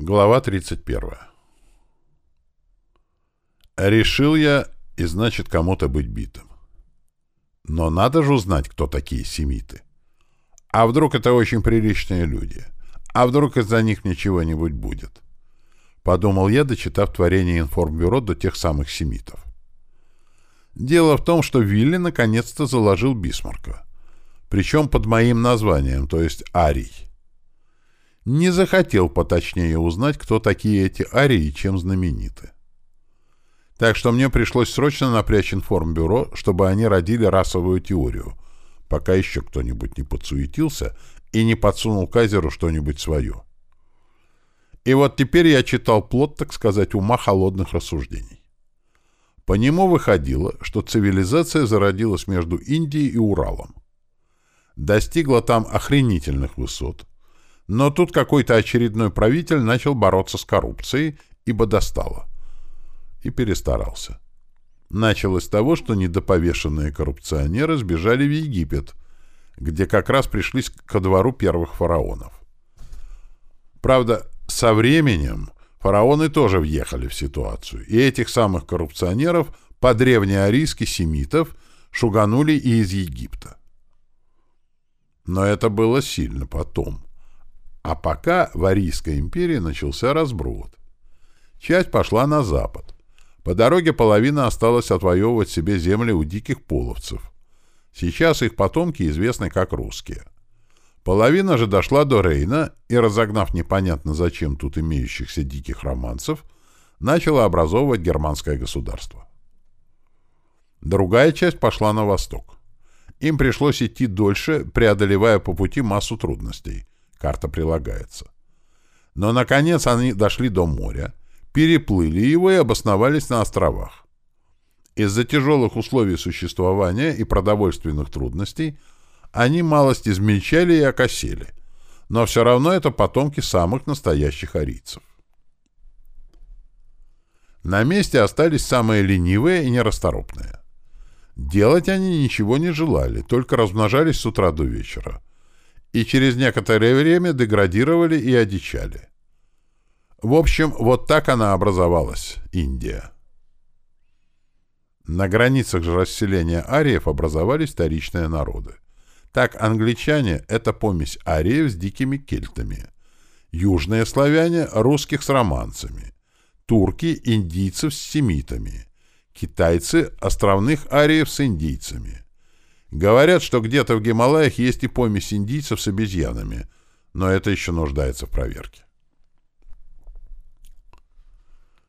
Глава 31. Решил я, и значит кому-то быть битым. Но надо же узнать, кто такие семиты. А вдруг это очень приличные люди? А вдруг из-за них ничего нибудь будет? Подумал я, дочитав творение информбюро до тех самых семитов. Дело в том, что Вилли наконец-то заложил Бисмарка. Причем под моим названием, то есть Арий. Не захотел поточнее узнать, кто такие эти арии и чем знамениты. Так что мне пришлось срочно напрячь информбюро, чтобы они родили расовую теорию, пока еще кто-нибудь не подсуетился и не подсунул Кайзеру что-нибудь свое. И вот теперь я читал плод, так сказать, ума холодных рассуждений. По нему выходило, что цивилизация зародилась между Индией и Уралом. Достигла там охренительных высот, но тут какой-то очередной правитель начал бороться с коррупцией, ибо достало. И перестарался. Началось с того, что недоповешенные коррупционеры сбежали в Египет, где как раз пришлись ко двору первых фараонов. Правда, со временем фараоны тоже въехали в ситуацию, и этих самых коррупционеров по-древнеарийски семитов шуганули и из Египта. Но это было сильно потом. А пока в Арийской империи начался разброд. Часть пошла на запад. По дороге половина осталась отвоевывать себе земли у диких половцев. Сейчас их потомки известны как русские. Половина же дошла до Рейна и, разогнав непонятно зачем тут имеющихся диких романцев, начала образовывать германское государство. Другая часть пошла на восток. Им пришлось идти дольше, преодолевая по пути массу трудностей. Карта прилагается. Но, наконец, они дошли до моря, переплыли его и обосновались на островах. Из-за тяжелых условий существования и продовольственных трудностей они малость измельчали и окосели, но все равно это потомки самых настоящих арийцев. На месте остались самые ленивые и нерасторопные. Делать они ничего не желали, только размножались с утра до вечера и через некоторое время деградировали и одичали. В общем, вот так она образовалась, Индия. На границах же расселения ариев образовались вторичные народы. Так англичане — это помесь ариев с дикими кельтами. Южные славяне — русских с романцами. Турки — индийцев с семитами. Китайцы — островных ариев с индийцами. Говорят, что где-то в Гималаях есть и помесь индийцев с обезьянами, но это еще нуждается в проверке.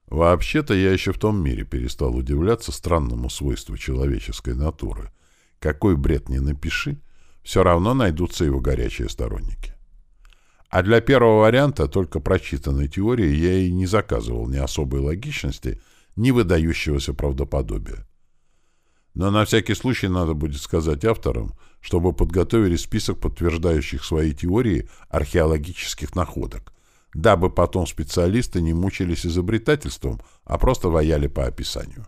Вообще-то я еще в том мире перестал удивляться странному свойству человеческой натуры. Какой бред ни напиши, все равно найдутся его горячие сторонники. А для первого варианта только прочитанной теории я и не заказывал ни особой логичности, ни выдающегося правдоподобия. Но на всякий случай надо будет сказать авторам, чтобы подготовили список подтверждающих свои теории археологических находок, дабы потом специалисты не мучились изобретательством, а просто ваяли по описанию.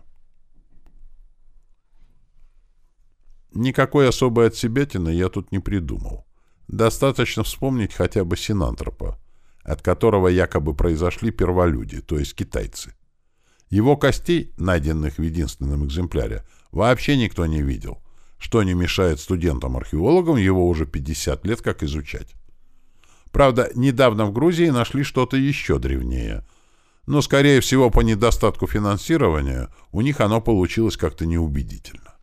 Никакой особой отсебятины я тут не придумал. Достаточно вспомнить хотя бы синантропа, от которого якобы произошли перволюди, то есть китайцы. Его костей, найденных в единственном экземпляре, вообще никто не видел, что не мешает студентам-археологам его уже 50 лет как изучать. Правда, недавно в Грузии нашли что-то еще древнее, но, скорее всего, по недостатку финансирования у них оно получилось как-то неубедительно.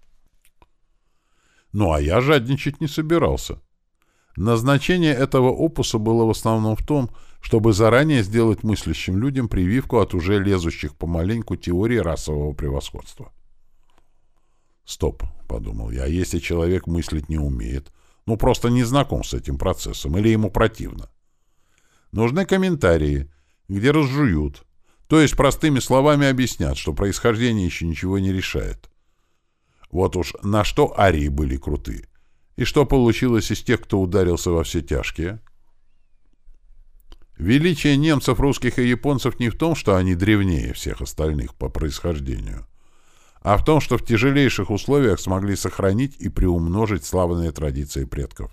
Ну, а я жадничать не собирался. Назначение этого опуса было в основном в том, чтобы заранее сделать мыслящим людям прививку от уже лезущих помаленьку теории расового превосходства. «Стоп», — подумал я, — «если человек мыслить не умеет, ну просто не знаком с этим процессом или ему противно. Нужны комментарии, где разжуют, то есть простыми словами объяснят, что происхождение еще ничего не решает. Вот уж на что арии были круты, и что получилось из тех, кто ударился во все тяжкие. Величие немцев, русских и японцев не в том, что они древнее всех остальных по происхождению, а в том, что в тяжелейших условиях смогли сохранить и приумножить славные традиции предков.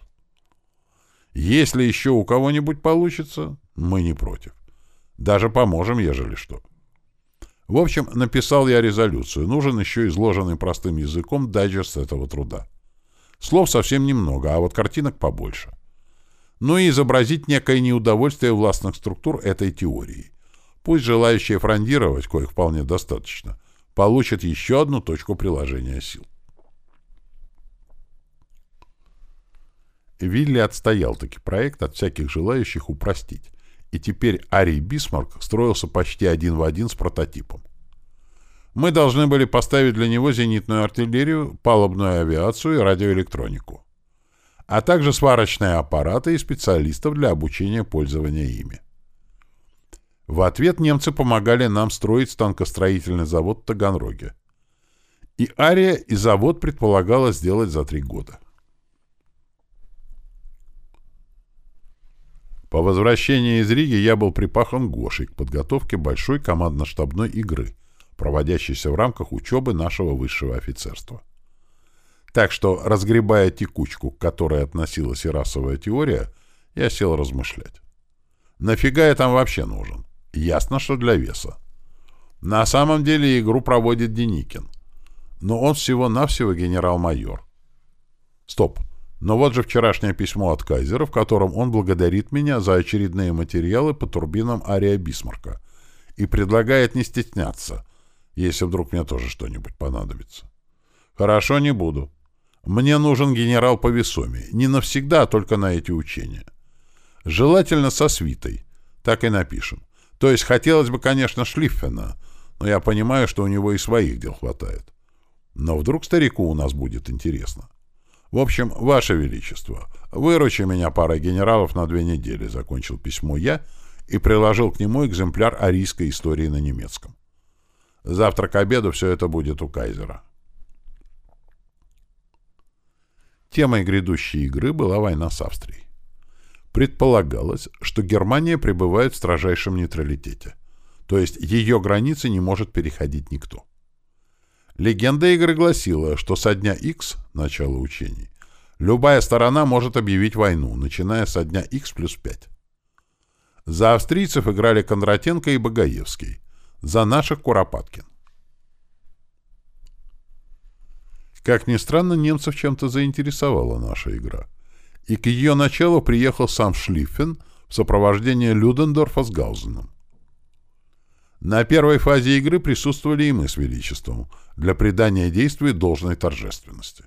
Если еще у кого-нибудь получится, мы не против. Даже поможем, ежели что. В общем, написал я резолюцию. Нужен еще изложенный простым языком дайджест этого труда. Слов совсем немного, а вот картинок побольше. Ну и изобразить некое неудовольствие властных структур этой теории. Пусть желающие фрондировать, коих вполне достаточно, получат еще одну точку приложения сил. Вилли отстоял таки проект от всяких желающих упростить, и теперь Арий Бисмарк строился почти один в один с прототипом. Мы должны были поставить для него зенитную артиллерию, палубную авиацию и радиоэлектронику, а также сварочные аппараты и специалистов для обучения пользования ими. В ответ немцы помогали нам строить станкостроительный завод в Таганроге. И Ария, и завод предполагалось сделать за три года. По возвращении из Риги я был припахан Гошей к подготовке большой командно-штабной игры, проводящейся в рамках учебы нашего высшего офицерства. Так что, разгребая текучку, к которой относилась и расовая теория, я сел размышлять. Нафига я там вообще нужен? Ясно, что для веса. На самом деле игру проводит Деникин. Но он всего-навсего генерал-майор. Стоп. Но вот же вчерашнее письмо от Кайзера, в котором он благодарит меня за очередные материалы по турбинам Ария Бисмарка и предлагает не стесняться, если вдруг мне тоже что-нибудь понадобится. Хорошо, не буду. Мне нужен генерал по весоме. Не навсегда, а только на эти учения. Желательно со свитой. Так и напишем. То есть хотелось бы, конечно, Шлиффена, но я понимаю, что у него и своих дел хватает. Но вдруг старику у нас будет интересно. В общем, Ваше Величество, выручи меня парой генералов на две недели, закончил письмо я и приложил к нему экземпляр арийской истории на немецком. Завтра к обеду все это будет у Кайзера. Темой грядущей игры была война с Австрией. Предполагалось, что Германия пребывает в строжайшем нейтралитете, то есть ее границы не может переходить никто. Легенда игры гласила, что со дня X, начала учений, любая сторона может объявить войну, начиная со дня X плюс 5. За австрийцев играли Кондратенко и Багаевский, за наших Куропаткин. Как ни странно, немцев чем-то заинтересовала наша игра — и к ее началу приехал сам Шлиффен в сопровождении Людендорфа с Гаузеном. На первой фазе игры присутствовали и мы с Величеством для придания действию должной торжественности.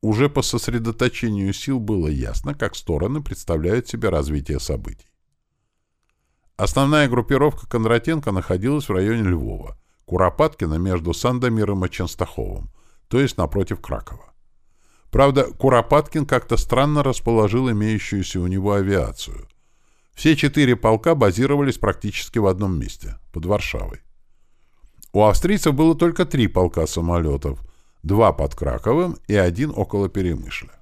Уже по сосредоточению сил было ясно, как стороны представляют себе развитие событий. Основная группировка Кондратенко находилась в районе Львова, Куропаткина между Сандомиром и Ченстаховым, то есть напротив Кракова. Правда, Куропаткин как-то странно расположил имеющуюся у него авиацию. Все четыре полка базировались практически в одном месте, под Варшавой. У австрийцев было только три полка самолетов, два под Краковым и один около Перемышля.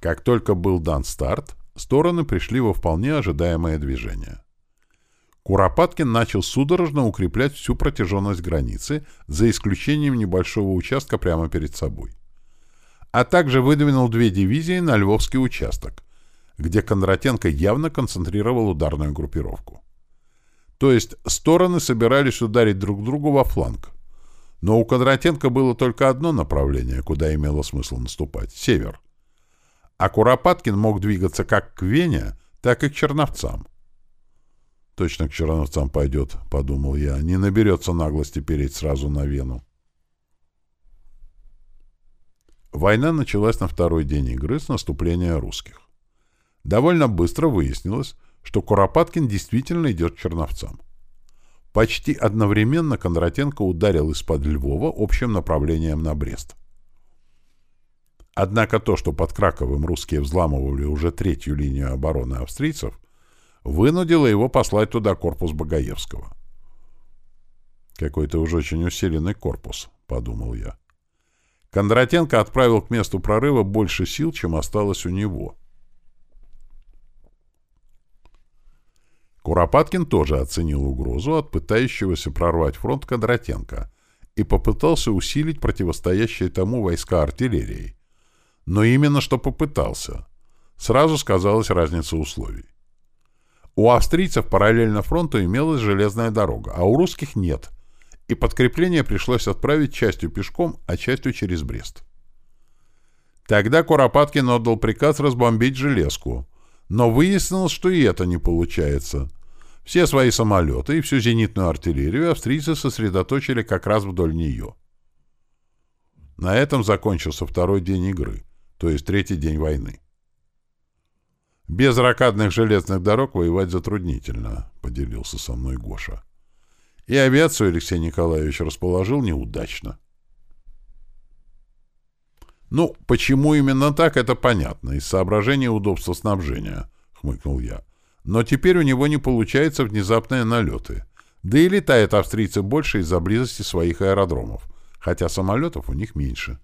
Как только был дан старт, стороны пришли во вполне ожидаемое движение. Куропаткин начал судорожно укреплять всю протяженность границы, за исключением небольшого участка прямо перед собой. А также выдвинул две дивизии на Львовский участок, где Кондратенко явно концентрировал ударную группировку. То есть стороны собирались ударить друг другу во фланг. Но у Кондратенко было только одно направление, куда имело смысл наступать — север. А Куропаткин мог двигаться как к Вене, так и к Черновцам — Точно к черновцам пойдет, — подумал я. Не наберется наглости переть сразу на Вену. Война началась на второй день игры с наступления русских. Довольно быстро выяснилось, что Куропаткин действительно идет к черновцам. Почти одновременно Кондратенко ударил из-под Львова общим направлением на Брест. Однако то, что под Краковым русские взламывали уже третью линию обороны австрийцев, вынудило его послать туда корпус Багаевского. «Какой-то уже очень усиленный корпус», — подумал я. Кондратенко отправил к месту прорыва больше сил, чем осталось у него. Куропаткин тоже оценил угрозу от пытающегося прорвать фронт Кондратенко и попытался усилить противостоящие тому войска артиллерией. Но именно что попытался — сразу сказалась разница условий. У австрийцев параллельно фронту имелась железная дорога, а у русских нет, и подкрепление пришлось отправить частью пешком, а частью через Брест. Тогда Куропаткин отдал приказ разбомбить железку, но выяснилось, что и это не получается. Все свои самолеты и всю зенитную артиллерию австрийцы сосредоточили как раз вдоль нее. На этом закончился второй день игры, то есть третий день войны. «Без ракадных железных дорог воевать затруднительно», — поделился со мной Гоша. «И авиацию Алексей Николаевич расположил неудачно». «Ну, почему именно так, это понятно, из соображения удобства снабжения», — хмыкнул я. «Но теперь у него не получаются внезапные налеты. Да и летают австрийцы больше из-за близости своих аэродромов, хотя самолетов у них меньше».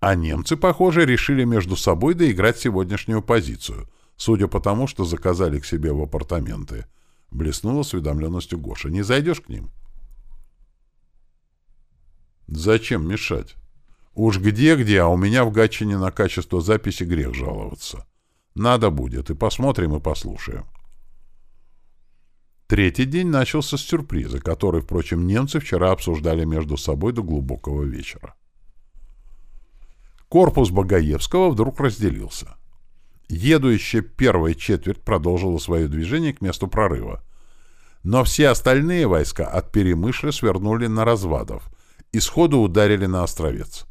А немцы, похоже, решили между собой доиграть сегодняшнюю позицию, судя по тому, что заказали к себе в апартаменты. Блеснула осведомленностью Гоша. «Не зайдешь к ним?» «Зачем мешать? Уж где-где, а у меня в Гатчине на качество записи грех жаловаться. Надо будет, и посмотрим, и послушаем». Третий день начался с сюрприза, который, впрочем, немцы вчера обсуждали между собой до глубокого вечера. Корпус Багаевского вдруг разделился. Едующая первая четверть продолжила свое движение к месту прорыва. Но все остальные войска от Перемышля свернули на Развадов и сходу ударили на Островец.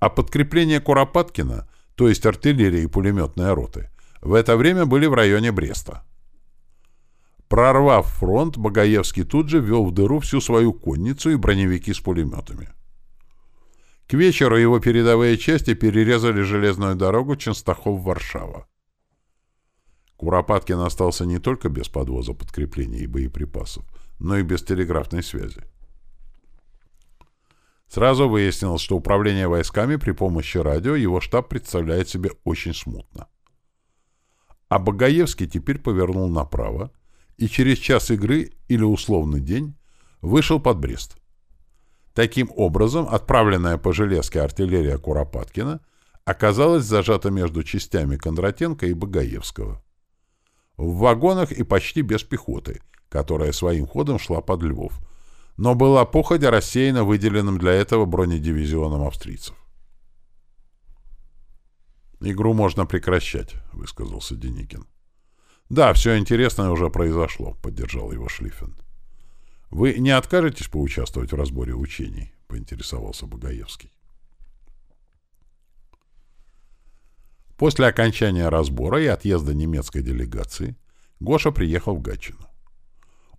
А подкрепление Куропаткина, то есть артиллерия и пулеметные роты, в это время были в районе Бреста. Прорвав фронт, Багаевский тут же ввел в дыру всю свою конницу и броневики с пулеметами. К вечеру его передовые части перерезали железную дорогу Ченстахов-Варшава. Куропаткин остался не только без подвоза подкреплений и боеприпасов, но и без телеграфной связи. Сразу выяснилось, что управление войсками при помощи радио его штаб представляет себе очень смутно. А Багаевский теперь повернул направо и через час игры или условный день вышел под Брест. Таким образом, отправленная по железке артиллерия Куропаткина оказалась зажата между частями Кондратенко и Багаевского. В вагонах и почти без пехоты, которая своим ходом шла под Львов, но была походя рассеяна выделенным для этого бронедивизионом австрийцев. «Игру можно прекращать», — высказался Деникин. «Да, все интересное уже произошло», — поддержал его Шлиффен. «Вы не откажетесь поучаствовать в разборе учений?» — поинтересовался Багаевский. После окончания разбора и отъезда немецкой делегации Гоша приехал в Гатчину.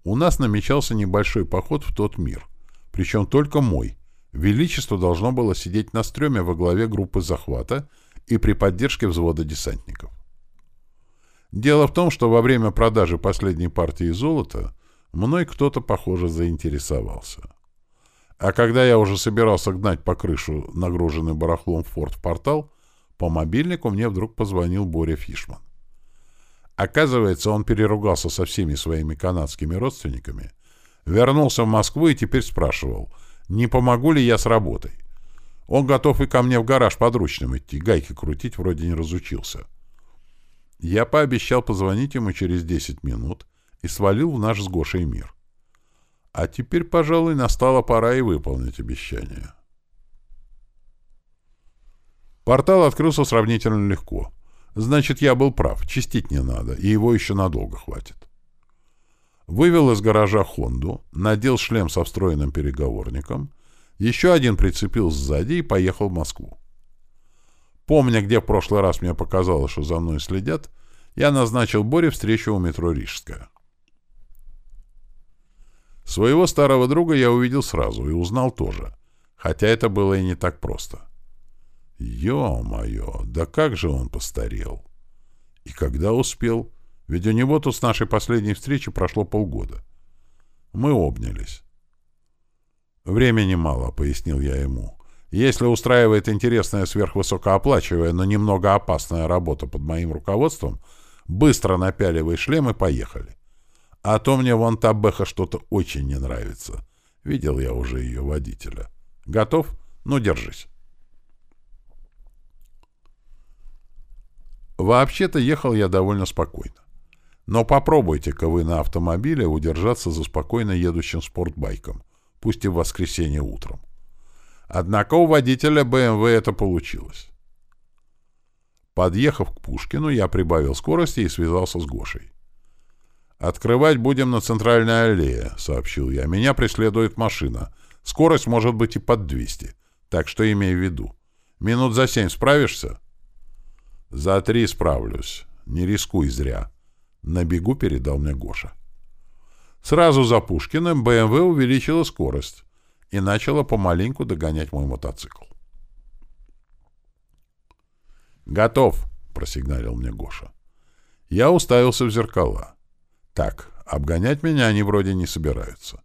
У нас намечался небольшой поход в тот мир, причем только мой. Величество должно было сидеть на стреме во главе группы захвата и при поддержке взвода десантников. Дело в том, что во время продажи последней партии золота Мной кто-то, похоже, заинтересовался. А когда я уже собирался гнать по крышу нагруженный барахлом форт в портал, по мобильнику мне вдруг позвонил Боря Фишман. Оказывается, он переругался со всеми своими канадскими родственниками, вернулся в Москву и теперь спрашивал, не помогу ли я с работой. Он готов и ко мне в гараж подручным идти, гайки крутить вроде не разучился. Я пообещал позвонить ему через 10 минут, и свалил в наш с Гошей мир. А теперь, пожалуй, настала пора и выполнить обещание. Портал открылся сравнительно легко. Значит, я был прав, чистить не надо, и его еще надолго хватит. Вывел из гаража Хонду, надел шлем со встроенным переговорником, еще один прицепил сзади и поехал в Москву. Помня, где в прошлый раз мне показалось, что за мной следят, я назначил Боре встречу у метро Рижская. Своего старого друга я увидел сразу и узнал тоже, хотя это было и не так просто. Ё-моё, да как же он постарел! И когда успел? Ведь у него тут с нашей последней встречи прошло полгода. Мы обнялись. «Времени мало», — пояснил я ему. «Если устраивает интересная сверхвысокооплачивая, но немного опасная работа под моим руководством, быстро напяливай шлем и поехали. А то мне вон та Бэха что-то очень не нравится. Видел я уже ее водителя. Готов? Ну, держись. Вообще-то ехал я довольно спокойно. Но попробуйте-ка вы на автомобиле удержаться за спокойно едущим спортбайком, пусть и в воскресенье утром. Однако у водителя БМВ это получилось. Подъехав к Пушкину, я прибавил скорости и связался с Гошей. «Открывать будем на центральной аллее», — сообщил я. «Меня преследует машина. Скорость может быть и под 200, так что имей в виду. Минут за семь справишься?» «За три справлюсь. Не рискуй зря», — на бегу передал мне Гоша. Сразу за Пушкиным БМВ увеличила скорость и начала помаленьку догонять мой мотоцикл. «Готов!» — просигналил мне Гоша. Я уставился в зеркала. «Так, обгонять меня они вроде не собираются».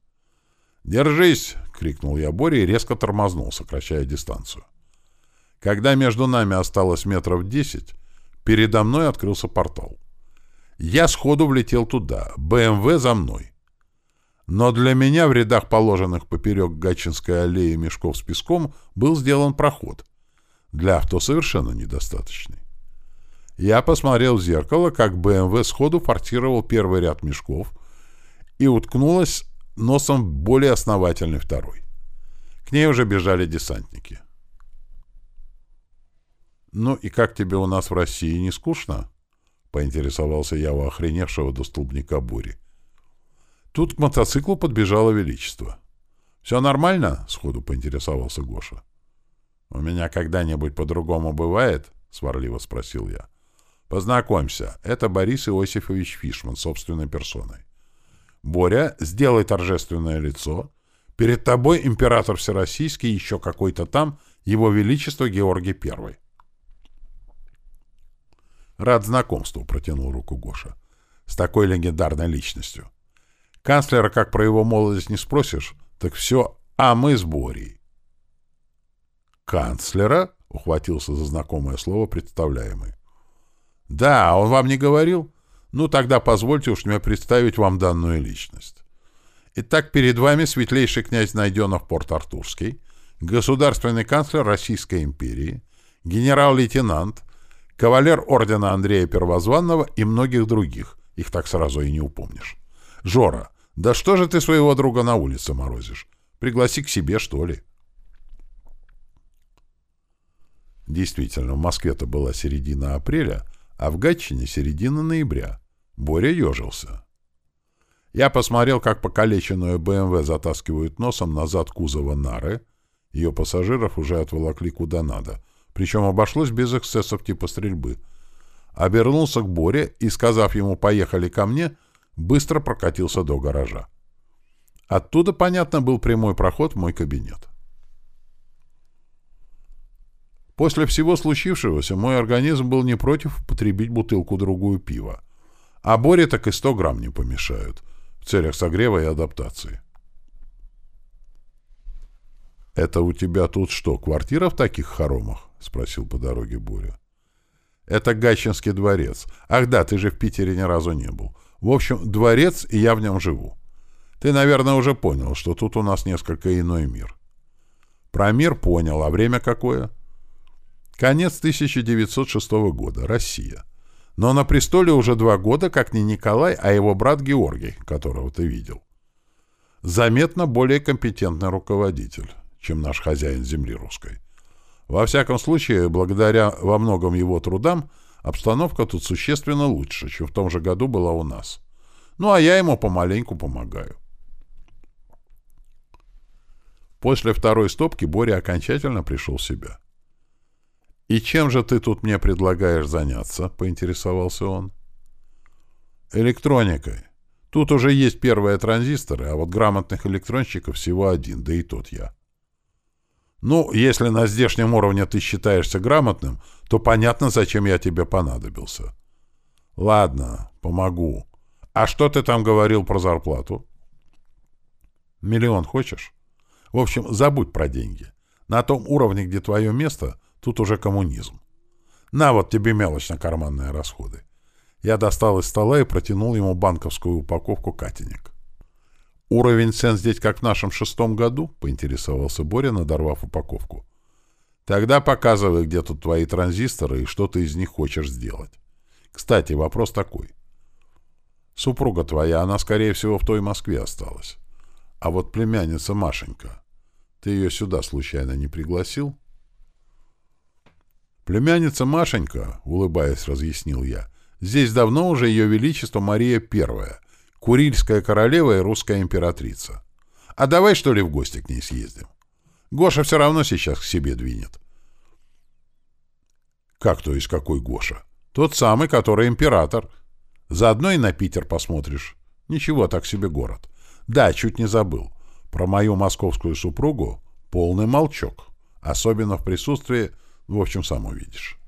«Держись!» — крикнул я Боре и резко тормознул, сокращая дистанцию. Когда между нами осталось метров десять, передо мной открылся портал. Я сходу влетел туда, БМВ за мной. Но для меня в рядах положенных поперек Гатчинской аллеи мешков с песком был сделан проход, для авто совершенно недостаточный. Я посмотрел в зеркало, как БМВ сходу форсировал первый ряд мешков и уткнулась носом более основательный второй. К ней уже бежали десантники. «Ну и как тебе у нас в России, не скучно?» — поинтересовался я у охреневшего до столбняка бури. Тут к мотоциклу подбежало Величество. «Все нормально?» — сходу поинтересовался Гоша. «У меня когда-нибудь по-другому бывает?» — сварливо спросил я. «Познакомься, это Борис Иосифович Фишман собственной персоной. Боря, сделай торжественное лицо. Перед тобой император Всероссийский, еще какой-то там, его величество Георгий Первый». «Рад знакомству», — протянул руку Гоша. «С такой легендарной личностью. Канцлера, как про его молодость, не спросишь, так все, а мы с Борей. «Канцлера?» — ухватился за знакомое слово представляемый. «Да, он вам не говорил? Ну, тогда позвольте уж мне представить вам данную личность. Итак, перед вами светлейший князь Найденов Порт-Артурский, государственный канцлер Российской империи, генерал-лейтенант, кавалер ордена Андрея Первозванного и многих других. Их так сразу и не упомнишь. Жора, да что же ты своего друга на улице морозишь? Пригласи к себе, что ли?» Действительно, в Москве-то была середина апреля, а в Гатчине — середина ноября. Боря ежился. Я посмотрел, как покалеченную БМВ затаскивают носом назад кузова нары. Ее пассажиров уже отволокли куда надо. Причем обошлось без эксцессов типа стрельбы. Обернулся к Боре и, сказав ему «поехали ко мне», быстро прокатился до гаража. Оттуда, понятно, был прямой проход в мой кабинет. После всего случившегося мой организм был не против употребить бутылку-другую пива. А Боре так и 100 грамм не помешают в целях согрева и адаптации. «Это у тебя тут что, квартира в таких хоромах?» — спросил по дороге Боря. «Это Гатчинский дворец. Ах да, ты же в Питере ни разу не был. В общем, дворец, и я в нем живу. Ты, наверное, уже понял, что тут у нас несколько иной мир». «Про мир понял, а время какое?» Конец 1906 года. Россия. Но на престоле уже два года, как не Николай, а его брат Георгий, которого ты видел. Заметно более компетентный руководитель, чем наш хозяин земли русской. Во всяком случае, благодаря во многом его трудам, обстановка тут существенно лучше, чем в том же году была у нас. Ну, а я ему помаленьку помогаю. После второй стопки Боря окончательно пришел в себя. «И чем же ты тут мне предлагаешь заняться?» — поинтересовался он. «Электроникой. Тут уже есть первые транзисторы, а вот грамотных электронщиков всего один, да и тот я». «Ну, если на здешнем уровне ты считаешься грамотным, то понятно, зачем я тебе понадобился». «Ладно, помогу. А что ты там говорил про зарплату?» «Миллион хочешь?» «В общем, забудь про деньги. На том уровне, где твое место, Тут уже коммунизм. На вот тебе мелочь на карманные расходы. Я достал из стола и протянул ему банковскую упаковку катенек. «Уровень цен здесь как в нашем шестом году?» — поинтересовался Боря, надорвав упаковку. Тогда показывай, где тут твои транзисторы и что ты из них хочешь сделать. Кстати, вопрос такой. Супруга твоя, она, скорее всего, в той Москве осталась. А вот племянница Машенька, ты ее сюда случайно не пригласил? Племянница Машенька, улыбаясь, разъяснил я, здесь давно уже ее величество Мария Первая, Курильская королева и русская императрица. А давай, что ли, в гости к ней съездим? Гоша все равно сейчас к себе двинет. Как то есть какой Гоша? Тот самый, который император. Заодно и на Питер посмотришь. Ничего, так себе город. Да, чуть не забыл. Про мою московскую супругу полный молчок. Особенно в присутствии... В общем, сам увидишь.